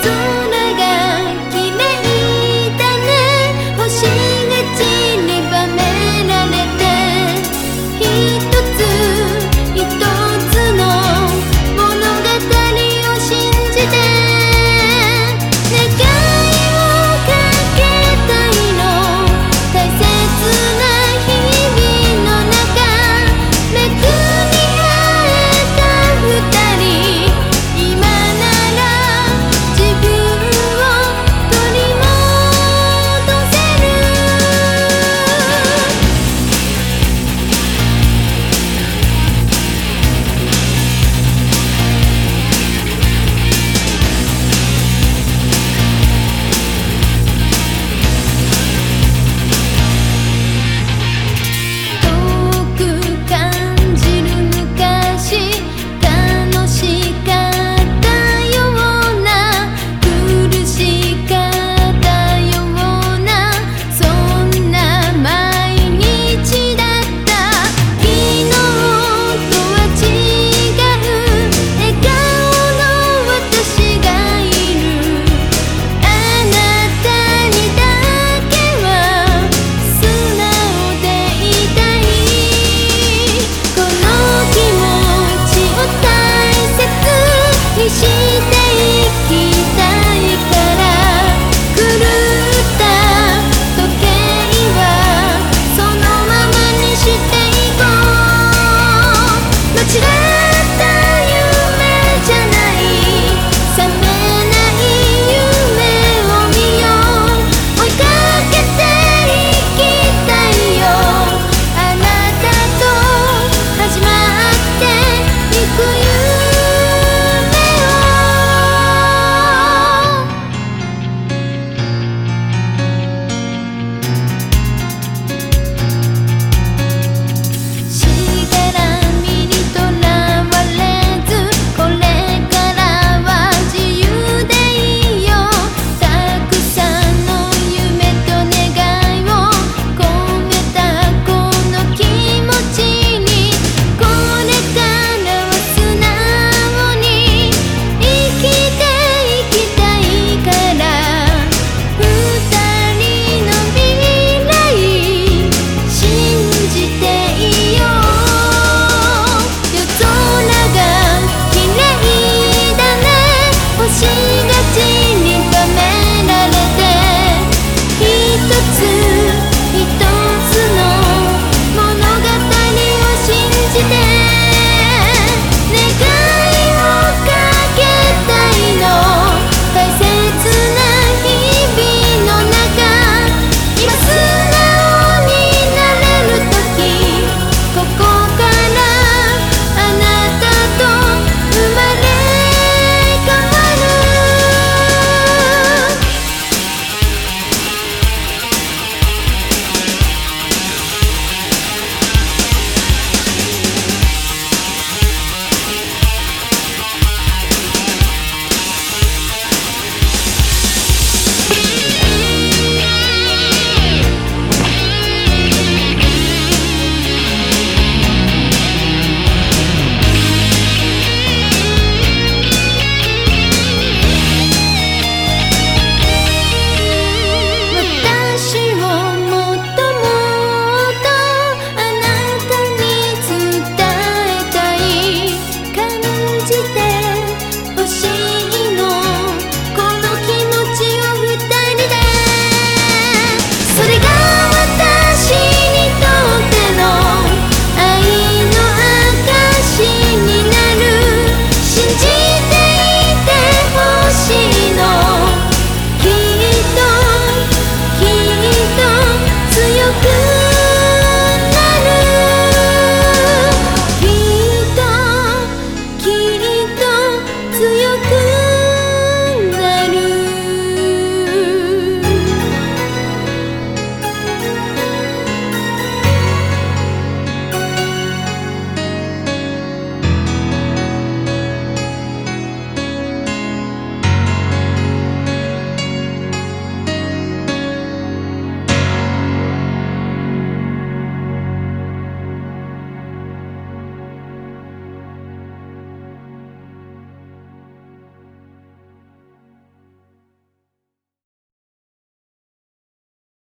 Don't